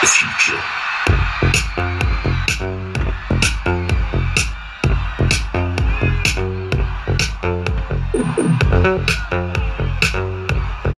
the future.